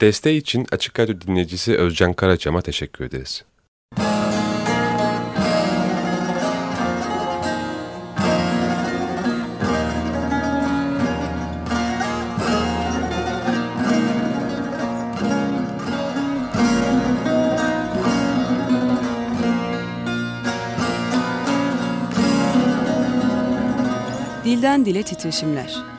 Desteği için Açık Radyo dinleyicisi Özcan Karaçam'a teşekkür ederiz. Dilden Dile Titreşimler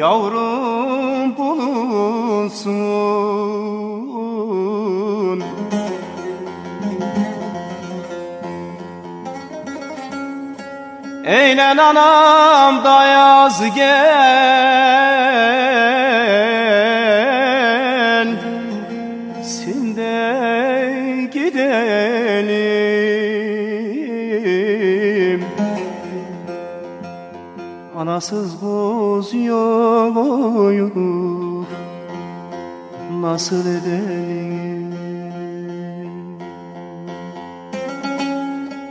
Yavrum bulunsun. Eğlen anam da yaz gel Anasız kuz yok Nasıl edelim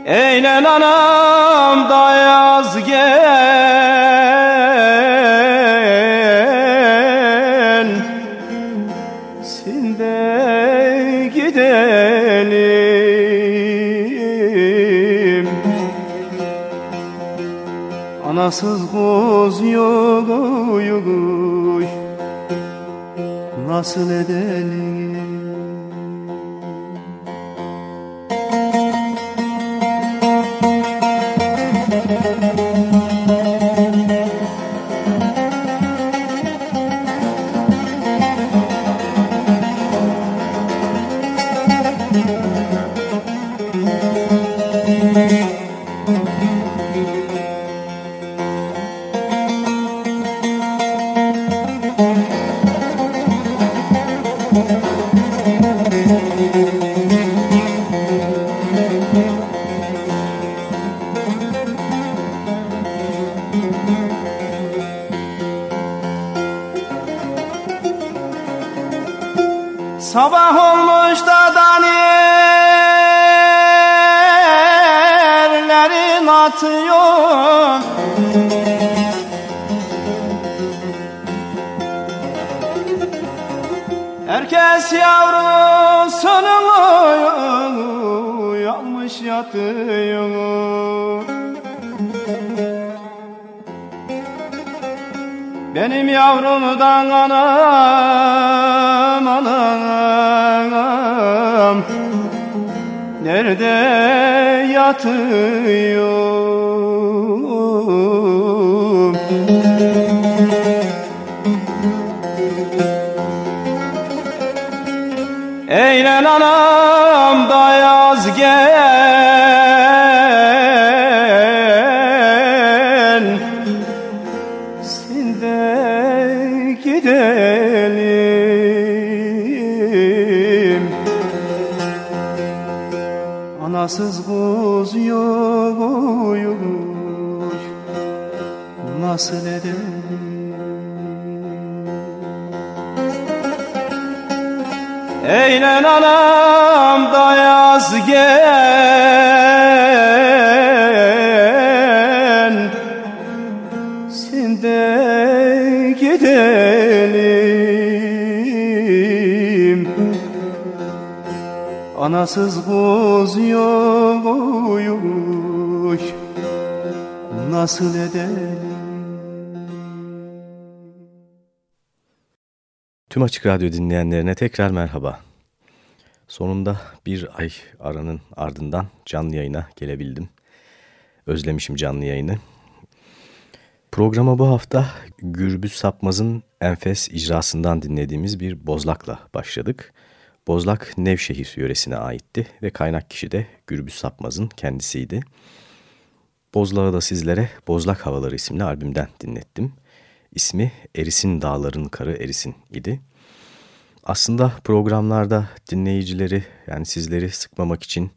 Eğlen anam da yaz gel Anasız kuz yok yok Nasıl edelim hayatı. Nasıl edelim Eğlen anam da yaz gel. Sen de gidelim. Anasız kuz yok Nasıl edelim Tüm Açık Radyo dinleyenlerine tekrar merhaba. Sonunda bir ay aranın ardından canlı yayına gelebildim. Özlemişim canlı yayını. Programa bu hafta Gürbüz Sapmaz'ın enfes icrasından dinlediğimiz bir bozlakla başladık. Bozlak Nevşehir yöresine aitti ve kaynak kişi de Gürbüz Sapmaz'ın kendisiydi. Bozlağı da sizlere Bozlak Havaları isimli albümden dinlettim. İsmi Erisin Dağların Karı Erisin idi. Aslında programlarda dinleyicileri yani sizleri sıkmamak için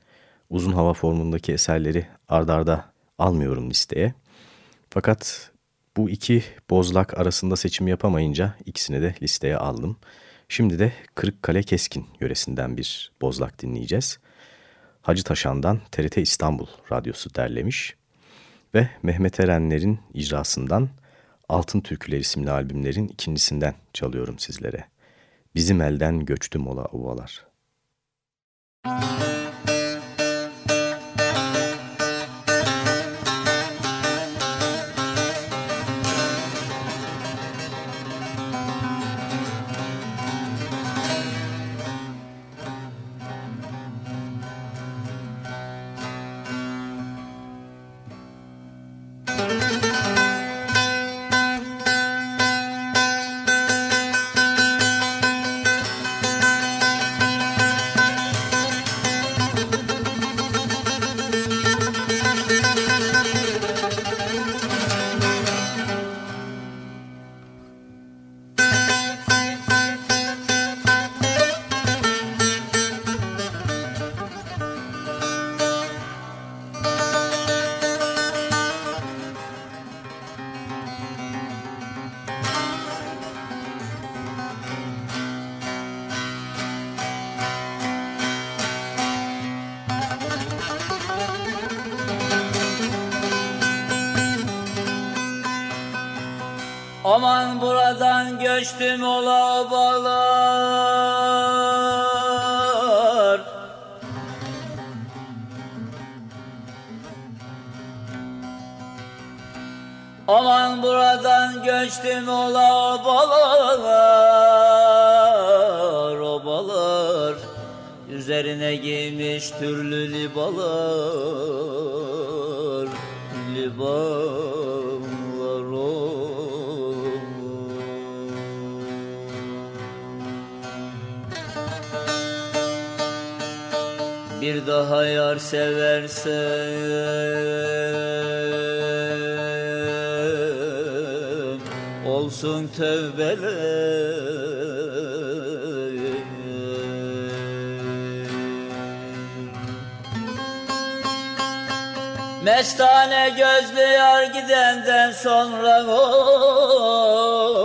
uzun hava formundaki eserleri ardarda almıyorum listeye. Fakat bu iki bozlak arasında seçim yapamayınca ikisini de listeye aldım. Şimdi de Kırıkkale Keskin yöresinden bir bozlak dinleyeceğiz. Hacı Taşan'dan TRT İstanbul Radyosu derlemiş ve Mehmet Erenler'in icrasından Altın Türküler isimli albümlerin ikincisinden çalıyorum sizlere. Bizim elden göçtü mola ovalar. Müzik göçtüm ola seversem olsun tövbeler Mestane gözlü yar gidenden sonra oy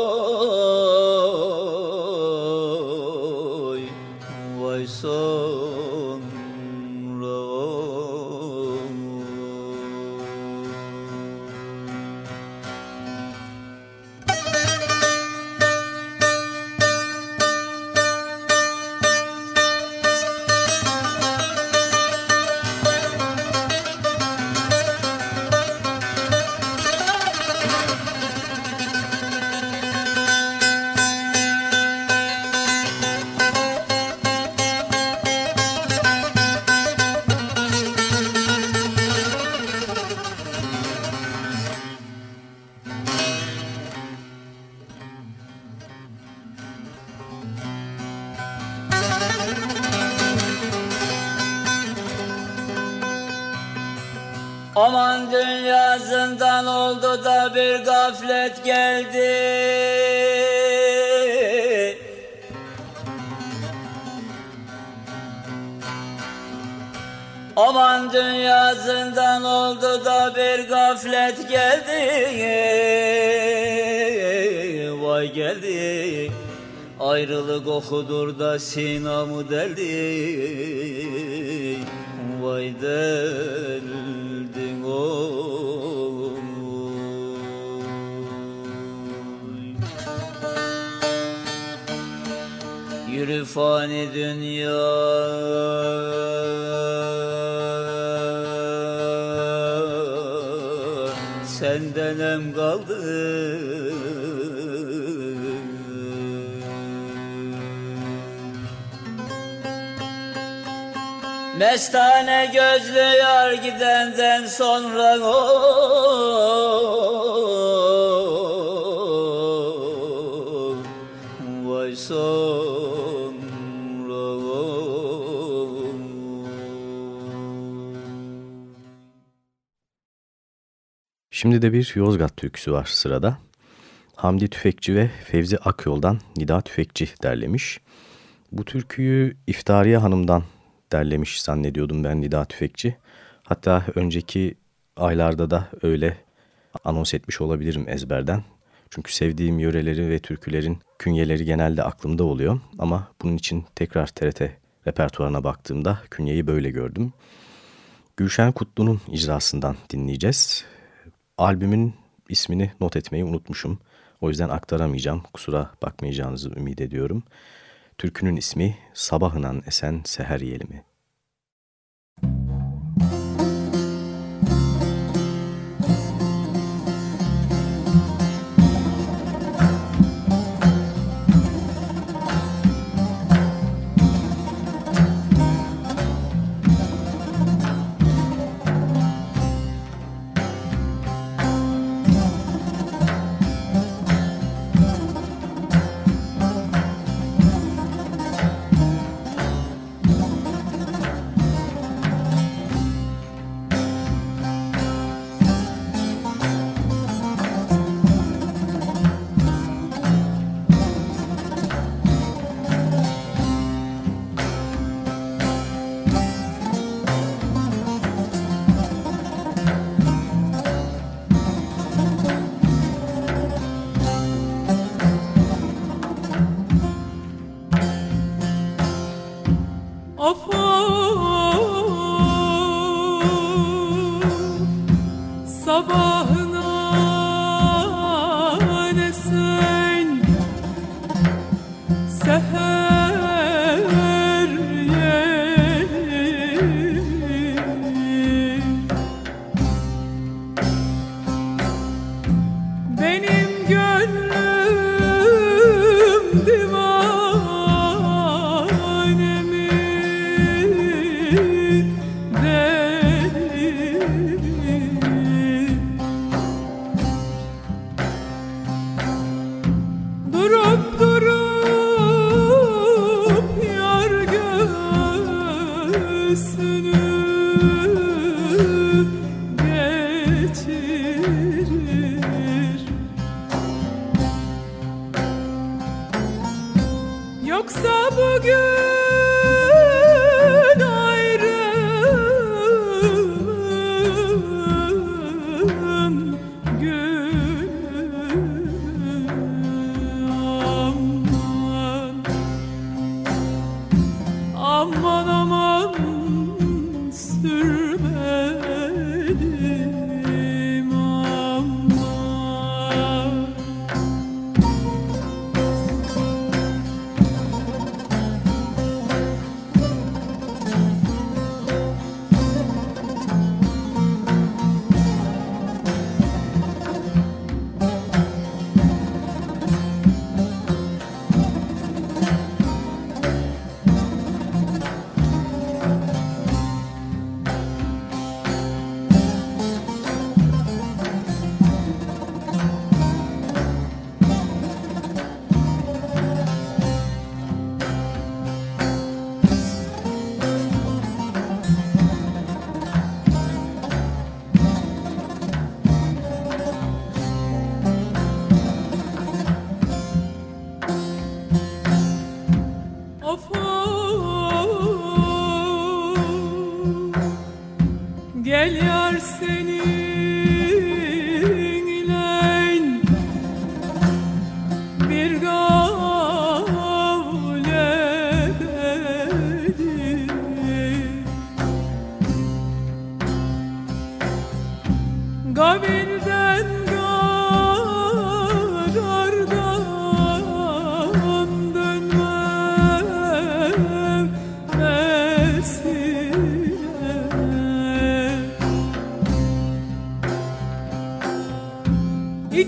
gaflet geldi. Aman dünya zindan oldu da bir gaflet geldi. Vay geldi. Ayrılık okudur da sinamı deli Vay deli Yürü fani dünya. Senden em kaldı. Mestane gözlü yar gidenden sonra o Şimdi de bir Yozgat türküsü var sırada. Hamdi Tüfekçi ve Fevzi Akyol'dan Nida Tüfekçi derlemiş. Bu türküyü İftariye Hanım'dan derlemiş zannediyordum ben Nida Tüfekçi. Hatta önceki aylarda da öyle anons etmiş olabilirim ezberden. Çünkü sevdiğim yöreleri ve türkülerin künyeleri genelde aklımda oluyor. Ama bunun için tekrar TRT repertuarına baktığımda künyeyi böyle gördüm. Gülşen Kutlu'nun icrasından dinleyeceğiz. Albümün ismini not etmeyi unutmuşum. O yüzden aktaramayacağım. Kusura bakmayacağınızı ümit ediyorum. Türkünün ismi Sabahınan Esen Seher Yelimi.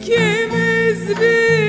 ikimiz bir.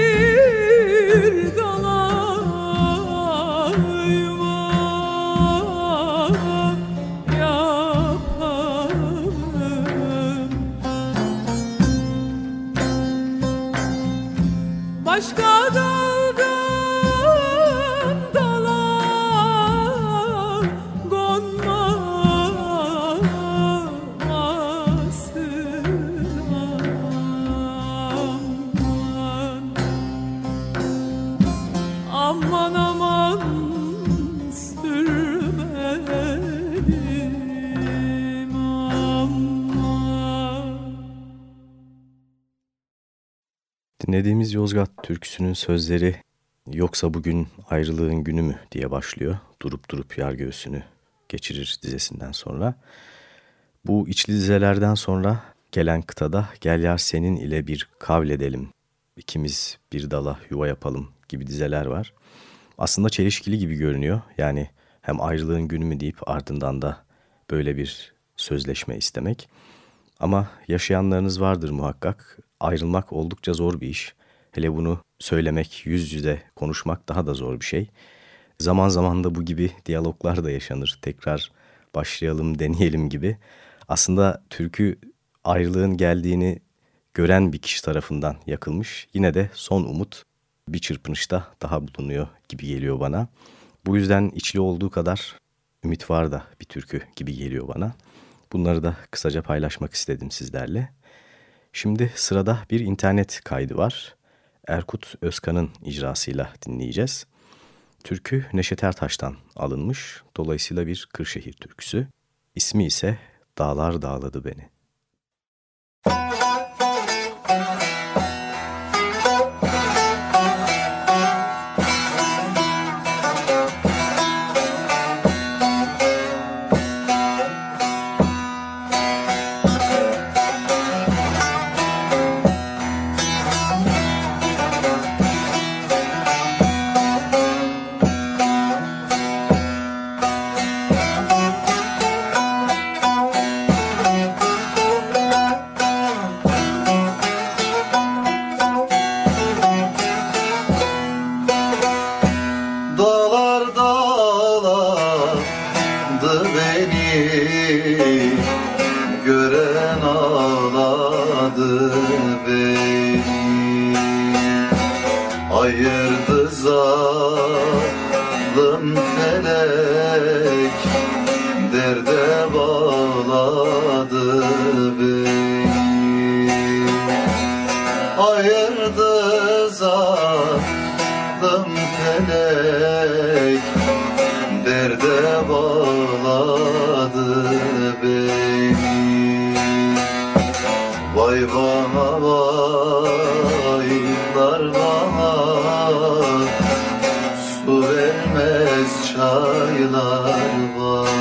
Dinlediğimiz Yozgat türküsünün sözleri yoksa bugün ayrılığın günü mü diye başlıyor. Durup durup yar göğsünü geçirir dizesinden sonra. Bu içli dizelerden sonra gelen kıtada gel yar senin ile bir kavledelim, ikimiz bir dala yuva yapalım gibi dizeler var. Aslında çelişkili gibi görünüyor. Yani hem ayrılığın günü mü deyip ardından da böyle bir sözleşme istemek. Ama yaşayanlarınız vardır muhakkak. Ayrılmak oldukça zor bir iş. Hele bunu söylemek, yüz yüze konuşmak daha da zor bir şey. Zaman zaman da bu gibi diyaloglar da yaşanır. Tekrar başlayalım, deneyelim gibi. Aslında türkü ayrılığın geldiğini gören bir kişi tarafından yakılmış. Yine de son umut bir çırpınışta daha bulunuyor gibi geliyor bana. Bu yüzden içli olduğu kadar ümit var da bir türkü gibi geliyor bana. Bunları da kısaca paylaşmak istedim sizlerle. Şimdi sırada bir internet kaydı var. Erkut Özkan'ın icrasıyla dinleyeceğiz. Türkü Neşet Ertaş'tan alınmış. Dolayısıyla bir Kırşehir türküsü. İsmi ise Dağlar Dağladı Beni. var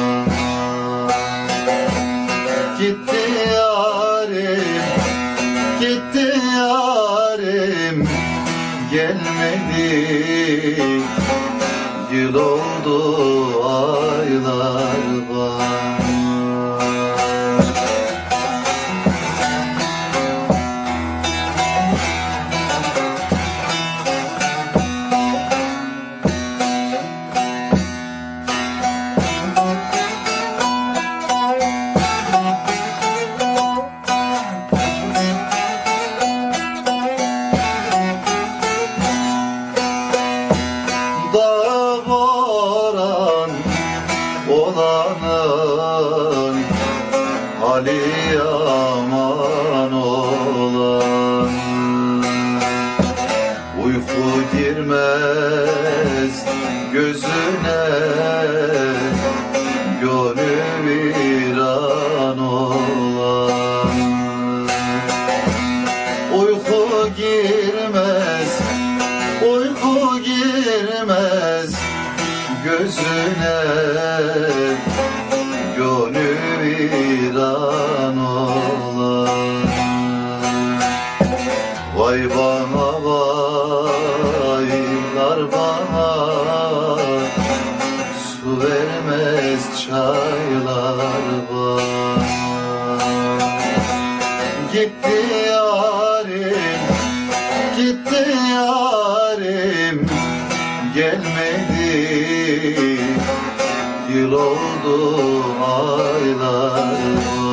Yıl oldu aylar.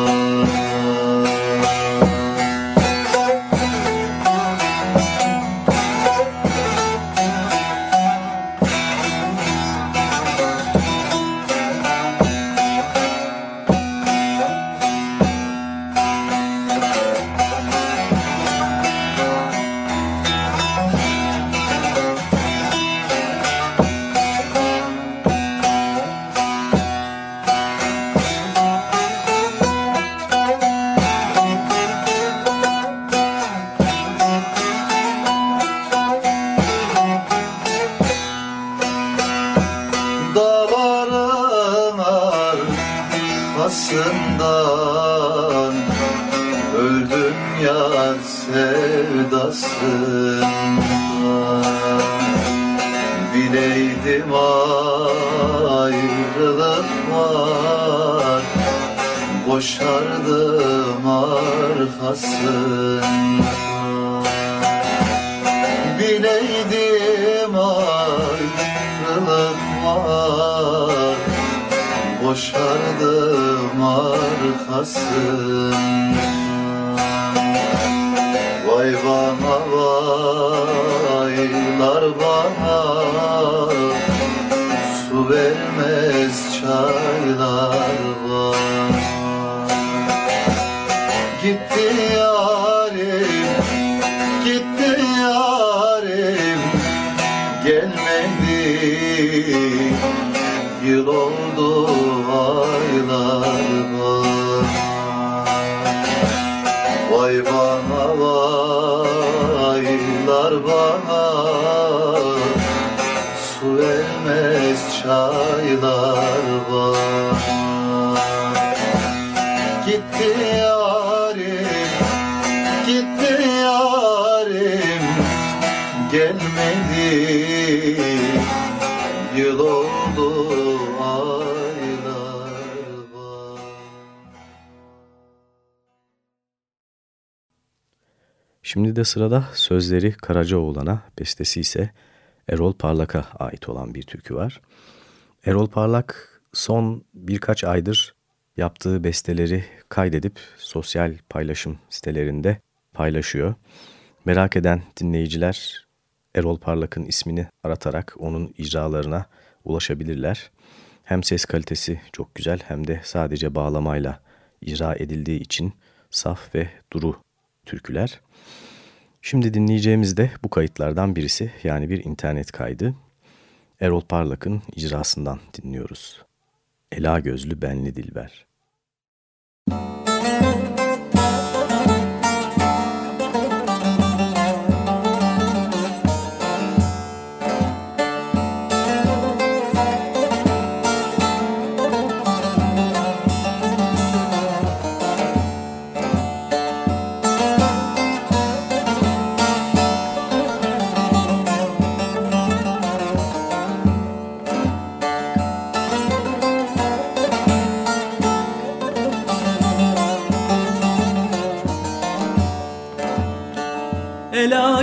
sevdasından Yıl de sırada sözleri Karacaoğlan'a, bestesi ise Erol Parlak'a ait olan bir türkü var. Erol Parlak son birkaç aydır yaptığı besteleri kaydedip sosyal paylaşım sitelerinde paylaşıyor. Merak eden dinleyiciler Erol Parlak'ın ismini aratarak onun icralarına ulaşabilirler. Hem ses kalitesi çok güzel hem de sadece bağlamayla icra edildiği için saf ve duru türküler. Şimdi dinleyeceğimiz de bu kayıtlardan birisi yani bir internet kaydı. Erol Parlak'ın icrasından dinliyoruz. Ela gözlü benli dilber. Ela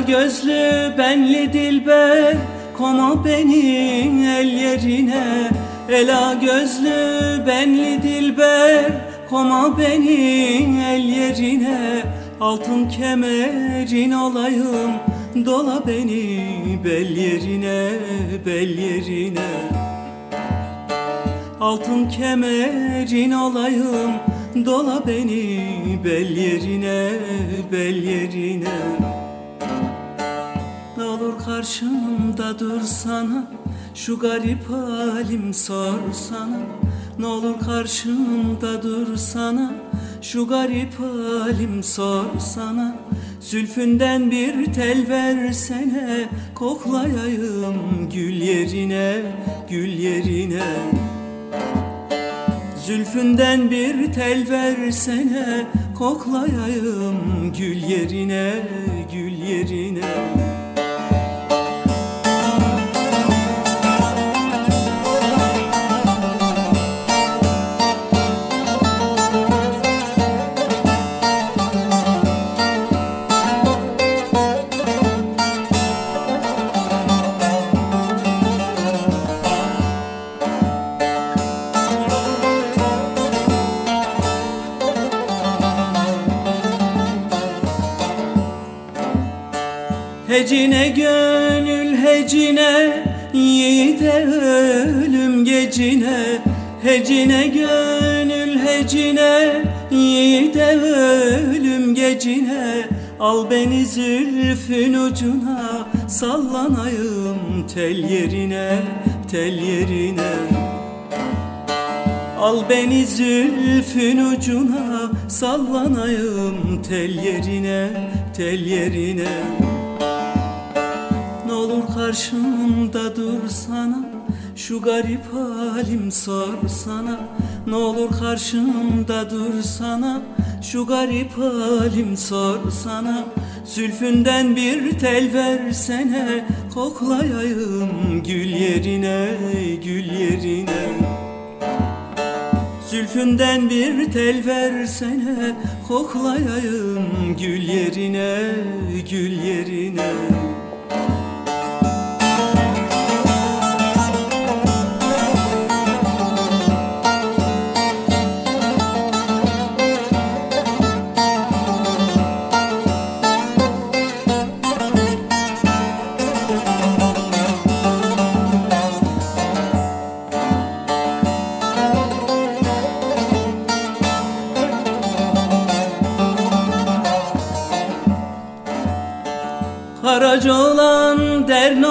gözlü benli dilber Koma beni el yerine. Ela gözlü benli dilber Koma beni el yerine. Altın kemerin olayım Dola beni bel yerine Bel yerine. Altın kemerin olayım Dola beni bel yerine Bel yerine karşımda dursana Şu garip halim sorsana Ne olur karşımda dursana Şu garip halim sorsana Zülfünden bir tel versene Koklayayım gül yerine Gül yerine. Zülfünden bir tel versene Koklayayım gül yerine Gül yerine Hecine gönül hecine Yiğide ölüm gecine. Hecine gönül hecine Yiğide ölüm gecine. Al beni zülfün ucuna Sallanayım tel yerine Tel yerine. Al beni zülfün ucuna Sallanayım tel yerine Tel yerine. ne olur karşımda dursana Şu garip halim sorsana Ne olur karşımda dursana Şu garip halim sorsana Zülfünden bir tel versene. Koklayayım gül yerine Gül yerine. Zülfünden bir tel versene. Koklayayım gül yerine Gül yerine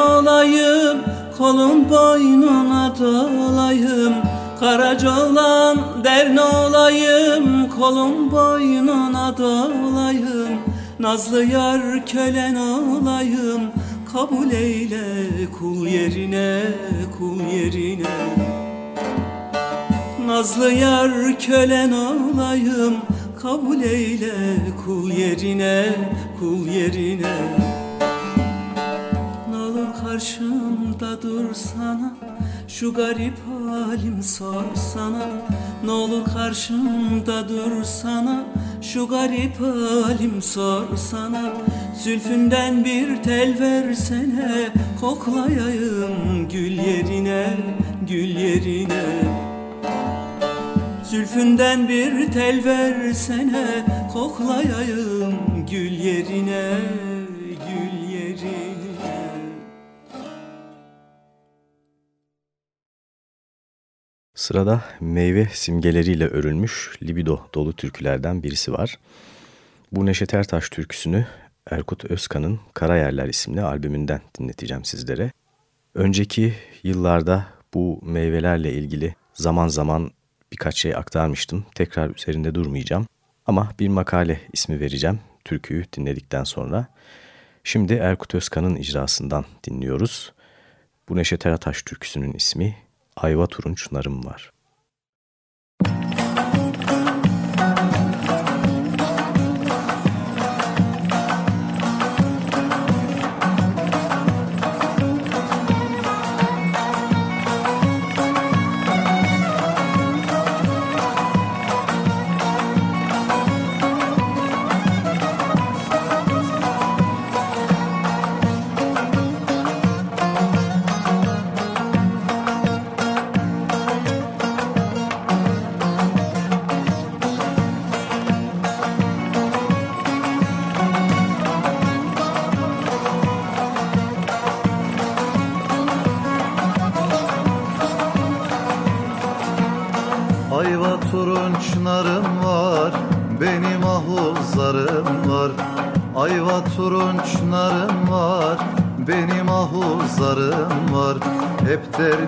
olayım Kolun boynuna dolayım. Karaca olan derne olayım Kolun boynuna dolayım. Nazlı yar kölen olayım Kabul eyle kul yerine kul yerine. Nazlı yar kölen olayım Kabul eyle kul yerine kul yerine karşımda dursana Şu garip halim sorsana. Ne olur karşımda dursana Şu garip halim sorsana. Zülfünden bir tel versene Koklayayım gül yerine Gül yerine. Zülfünden bir tel versene Koklayayım gül yerine Sırada meyve simgeleriyle örülmüş libido dolu türkülerden birisi var. Bu Neşet Ertaş türküsünü Erkut Özkan'ın Karayerler isimli albümünden dinleteceğim sizlere. Önceki yıllarda bu meyvelerle ilgili zaman zaman birkaç şey aktarmıştım. Tekrar üzerinde durmayacağım. Ama bir makale ismi vereceğim türküyü dinledikten sonra. Şimdi Erkut Özkan'ın icrasından dinliyoruz. Bu Neşet Ertaş türküsünün ismi ayva turunç narım var. Kar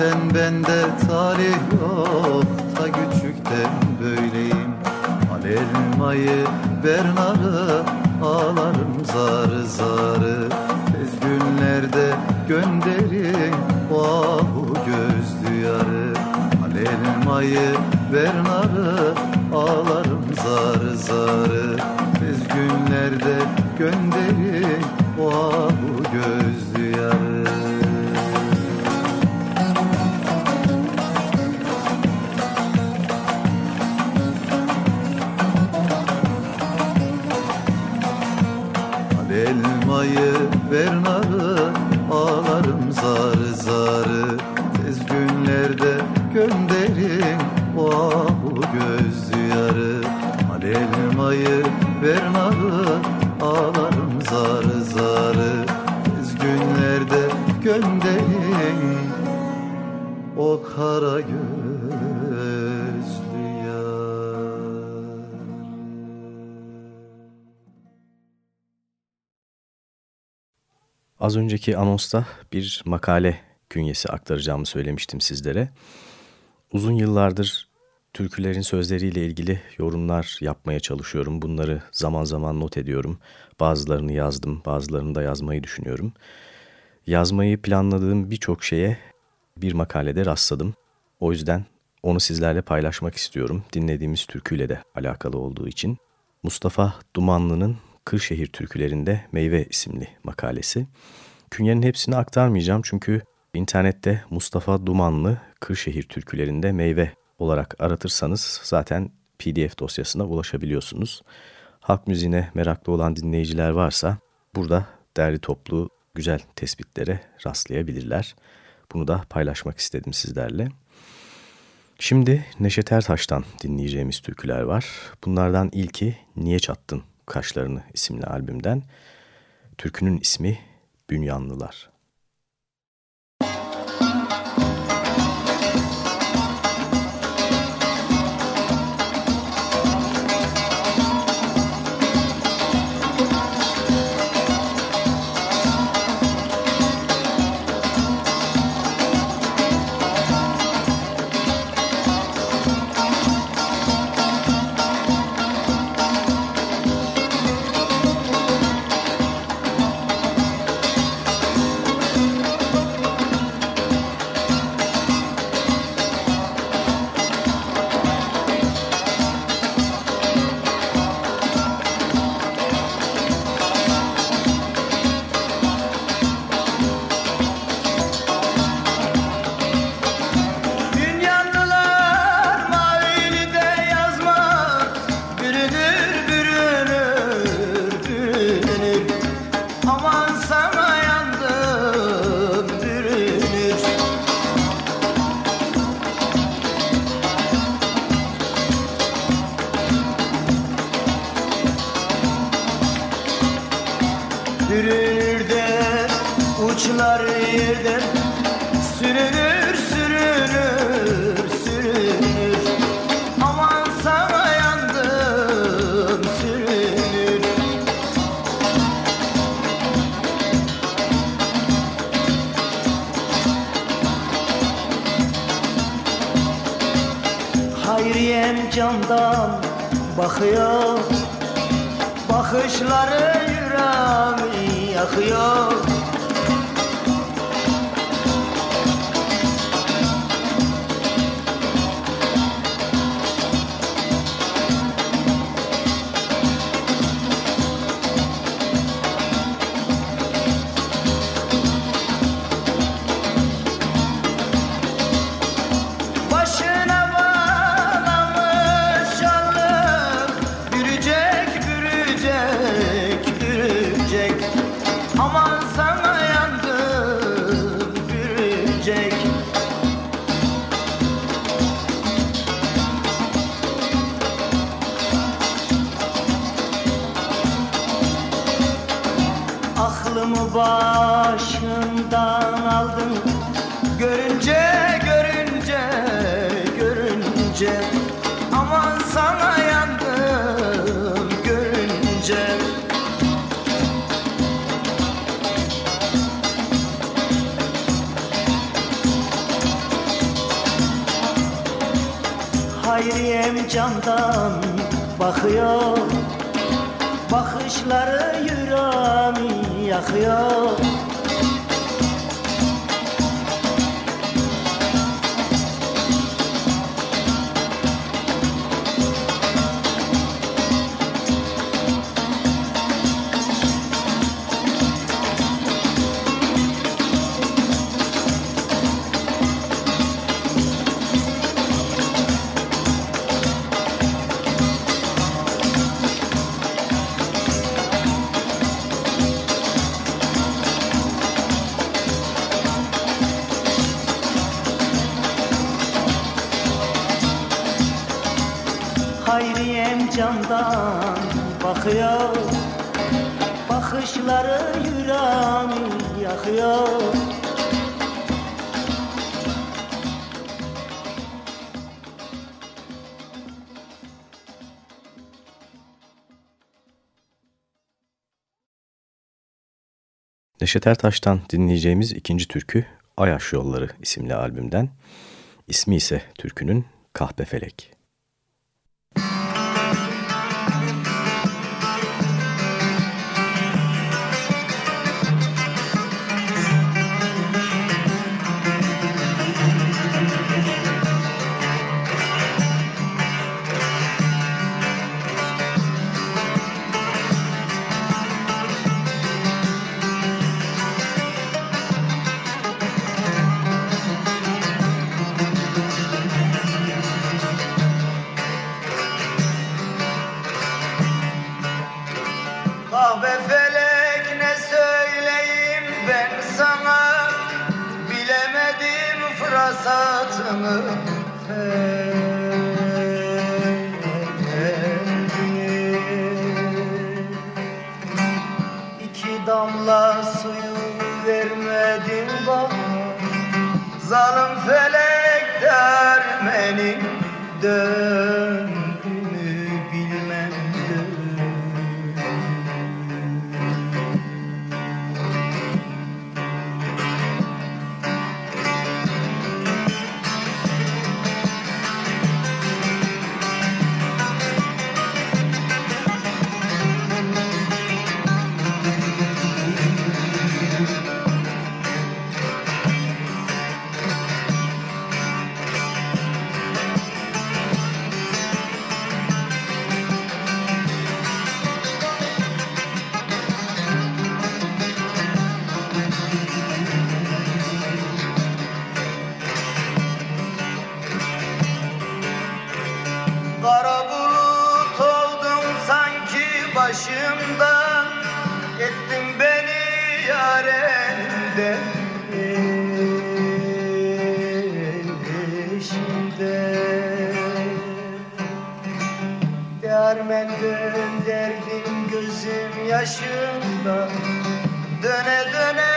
Zaten Az önceki anonsta bir makale künyesi aktaracağımı söylemiştim sizlere. Uzun yıllardır türkülerin sözleriyle ilgili yorumlar yapmaya çalışıyorum. Bunları zaman zaman not ediyorum. Bazılarını yazdım, bazılarını da yazmayı düşünüyorum. Yazmayı planladığım birçok şeye bir makalede rastladım. O yüzden onu sizlerle paylaşmak istiyorum. Dinlediğimiz türküyle de alakalı olduğu için. Mustafa Dumanlı'nın Kırşehir Türkülerinde Meyve isimli makalesi. Künyenin hepsini aktarmayacağım çünkü internette Mustafa Dumanlı Kırşehir Türkülerinde Meyve olarak aratırsanız zaten PDF dosyasına ulaşabiliyorsunuz. Halk müziğine meraklı olan dinleyiciler varsa burada derli toplu güzel tespitlere rastlayabilirler. Bunu da paylaşmak istedim sizlerle. Şimdi Neşet Ertaş'tan dinleyeceğimiz türküler var. Bunlardan ilki Niye Çattın Kaşlarını isimli albümden. Türkünün ismi Bünyanlılar. başından aldın Görünce görünce görünce Aman sana yandım görünce. Hayriyem camdan bakıyor Bakışları yürek יחיות Neşet Ertaş'tan dinleyeceğimiz ikinci türkü Ayaş Yolları isimli albümden. İsmi ise türkünün Kahpefelek. Felek. başımdan Ettin beni yarenden. Peşimden Yarmen dön derdim gözüm yaşımda. Döne döne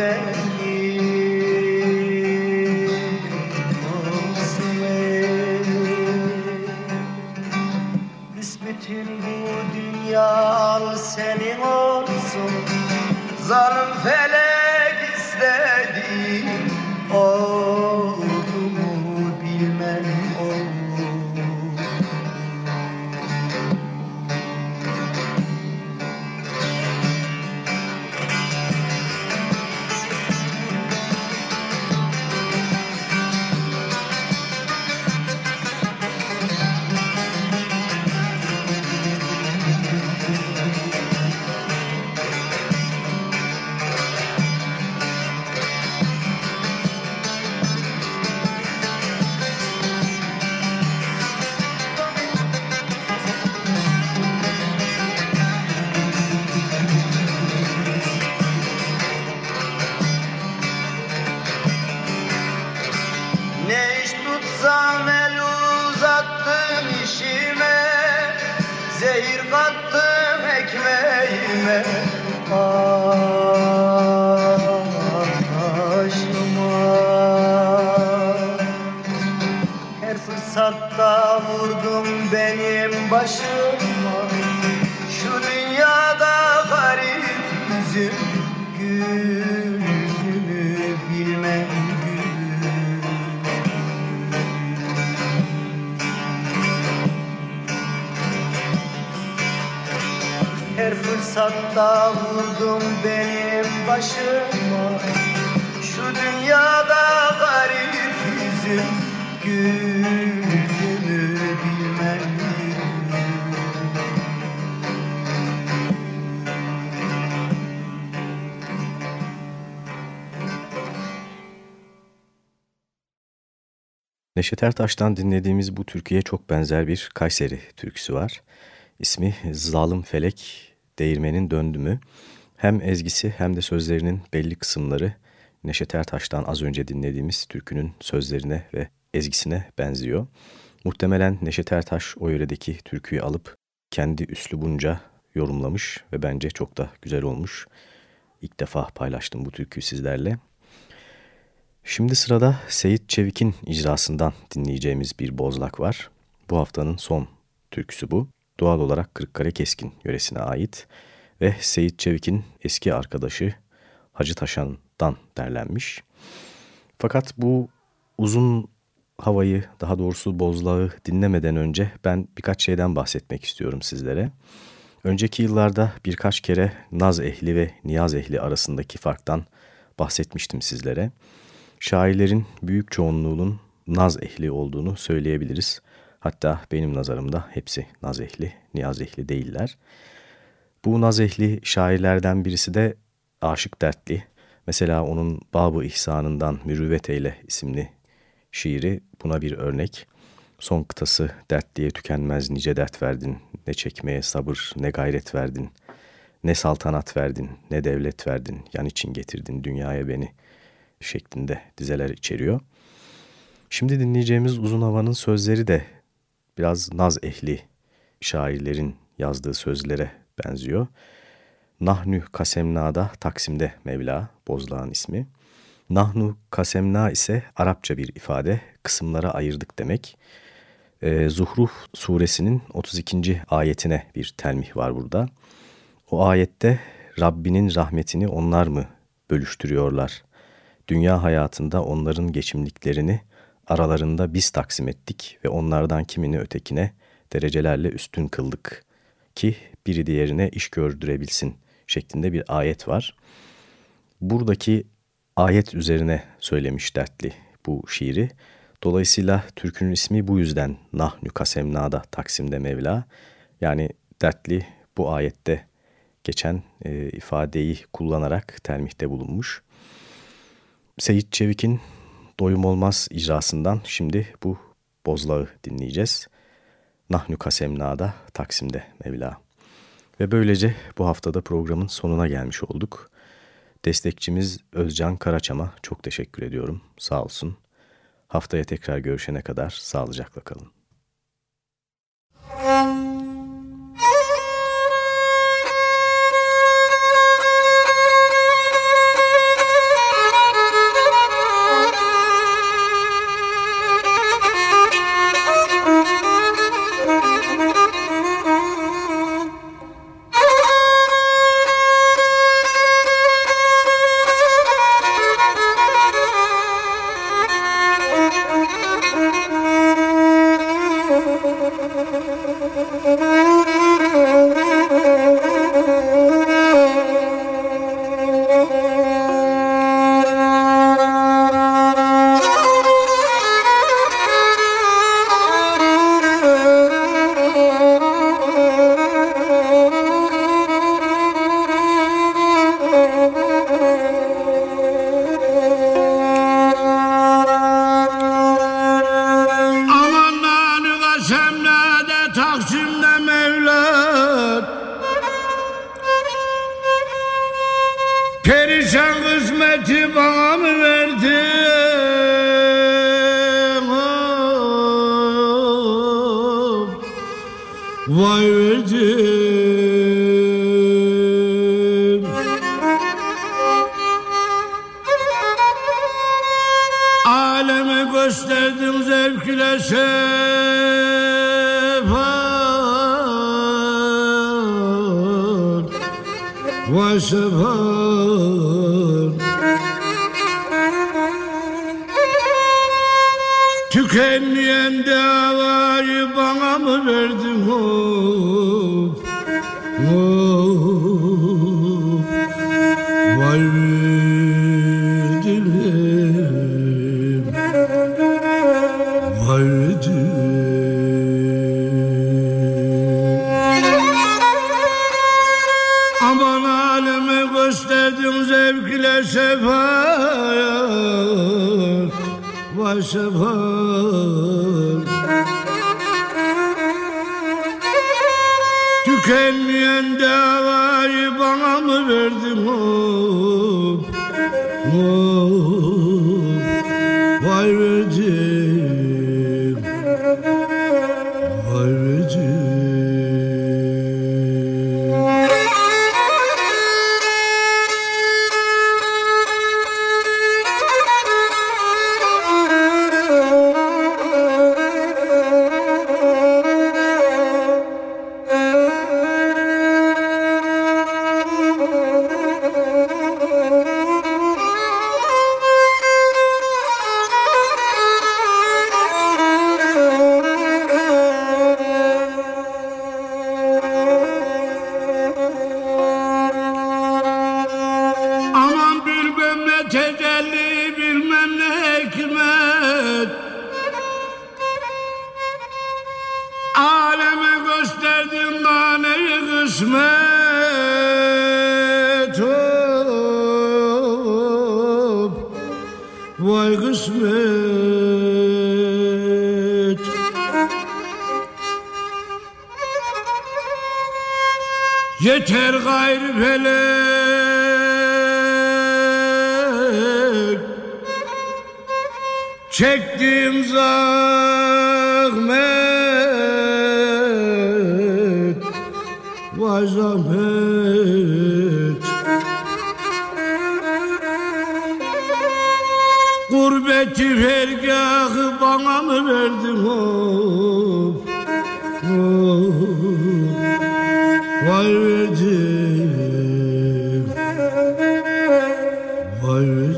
say? Neşet Ertaş'tan dinlediğimiz bu türküye çok benzer bir Kayseri türküsü var. İsmi Zalim Felek Değirmenin Döndümü. Hem ezgisi hem de sözlerinin belli kısımları Neşet Ertaş'tan az önce dinlediğimiz türkünün sözlerine ve ezgisine benziyor. Muhtemelen Neşet Ertaş o yöredeki türküyü alıp kendi üslubunca yorumlamış ve bence çok da güzel olmuş. İlk defa paylaştım bu türküyü sizlerle. Şimdi sırada Seyit Çevik'in icrasından dinleyeceğimiz bir bozlak var. Bu haftanın son türküsü bu. Doğal olarak Kırıkkale Keskin yöresine ait ve Seyit Çevik'in eski arkadaşı Hacı Taşan'dan derlenmiş. Fakat bu uzun havayı, daha doğrusu bozlağı dinlemeden önce ben birkaç şeyden bahsetmek istiyorum sizlere. Önceki yıllarda birkaç kere naz ehli ve niyaz ehli arasındaki farktan bahsetmiştim sizlere. Şairlerin büyük çoğunluğunun naz ehli olduğunu söyleyebiliriz. Hatta benim nazarımda hepsi naz ehli, niyaz ehli değiller. Bu naz ehli şairlerden birisi de Aşık Dertli. Mesela onun Babı İhsan'ından Mürüvvet Eyle isimli şiiri buna bir örnek. Son kıtası dertliye tükenmez nice dert verdin, ne çekmeye sabır ne gayret verdin, ne saltanat verdin, ne devlet verdin, yan için getirdin dünyaya beni şeklinde dizeler içeriyor. Şimdi dinleyeceğimiz uzun havanın sözleri de biraz naz ehli şairlerin yazdığı sözlere benziyor. Nahnu Kasemna'da Taksim'de Mevla, Bozlağ'ın ismi. Nahnu Kasemna ise Arapça bir ifade, kısımlara ayırdık demek. Ee, Zuhruf suresinin 32. ayetine bir telmih var burada. O ayette Rabbinin rahmetini onlar mı bölüştürüyorlar? Dünya hayatında onların geçimliklerini aralarında biz taksim ettik ve onlardan kimini ötekine derecelerle üstün kıldık ki biri diğerine iş gördürebilsin şeklinde bir ayet var. Buradaki ayet üzerine söylemiş dertli bu şiiri. Dolayısıyla türkünün ismi bu yüzden Nahnu Kasemna'da Taksim'de Mevla. Yani dertli bu ayette geçen e, ifadeyi kullanarak telmihte bulunmuş. Seyit Çevik'in Doyum Olmaz icrasından şimdi bu bozlağı dinleyeceğiz. Nahnu Kasemna'da Taksim'de Mevla. Ve böylece bu haftada programın sonuna gelmiş olduk. Destekçimiz Özcan Karaçam'a çok teşekkür ediyorum. Sağ olsun. Haftaya tekrar görüşene kadar sağlıcakla kalın.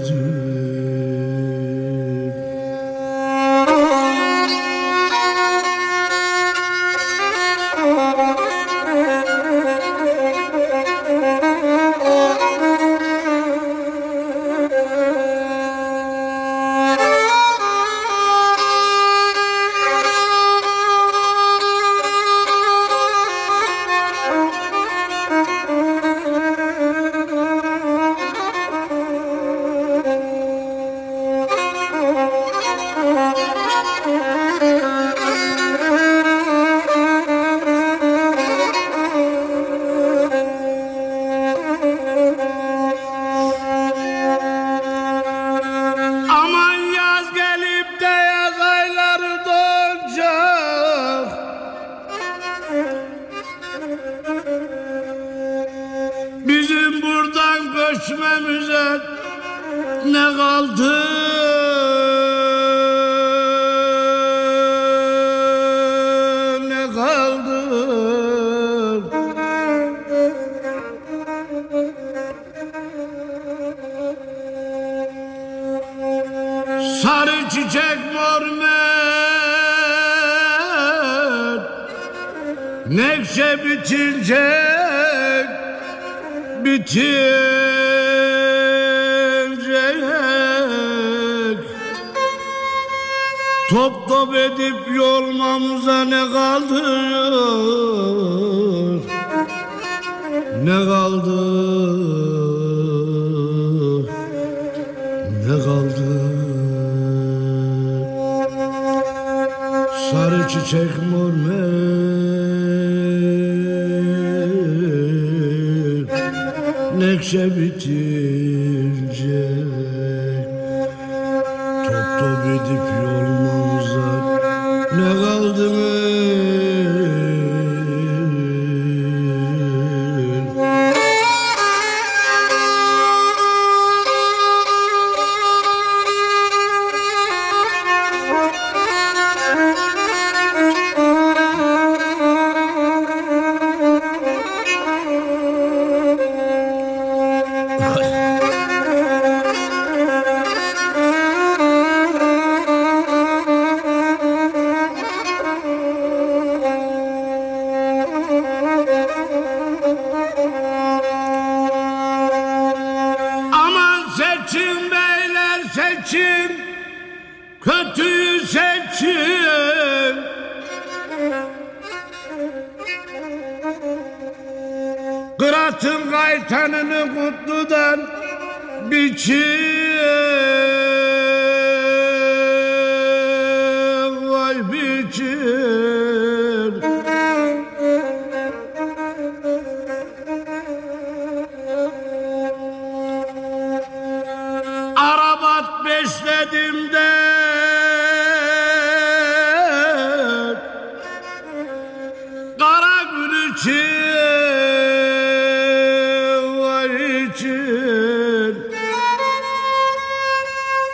Vay Sarı çiçek mor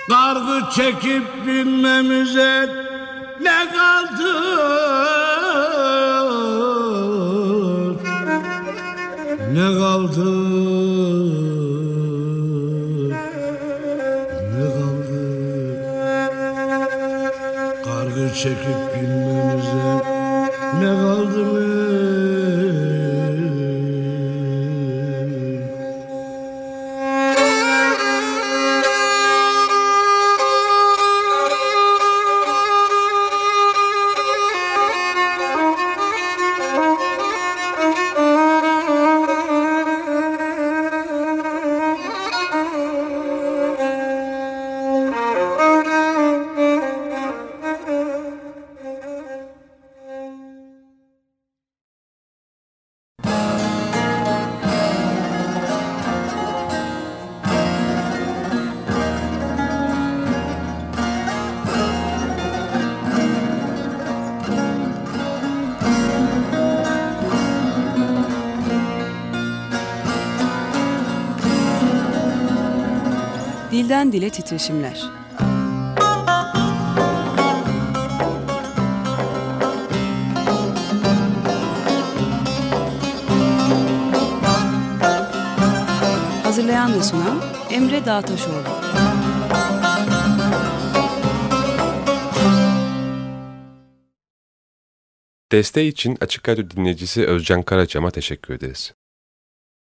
Kargı çekip binmemize Ne kaldı? Ne kaldı? Ne kaldı? Kargı çekip dile titreşimler. Hazırlayan ve sunan Emre Dağtaşoğlu. Desteği için Açık Radyo dinleyicisi Özcan Karaçam'a teşekkür ederiz.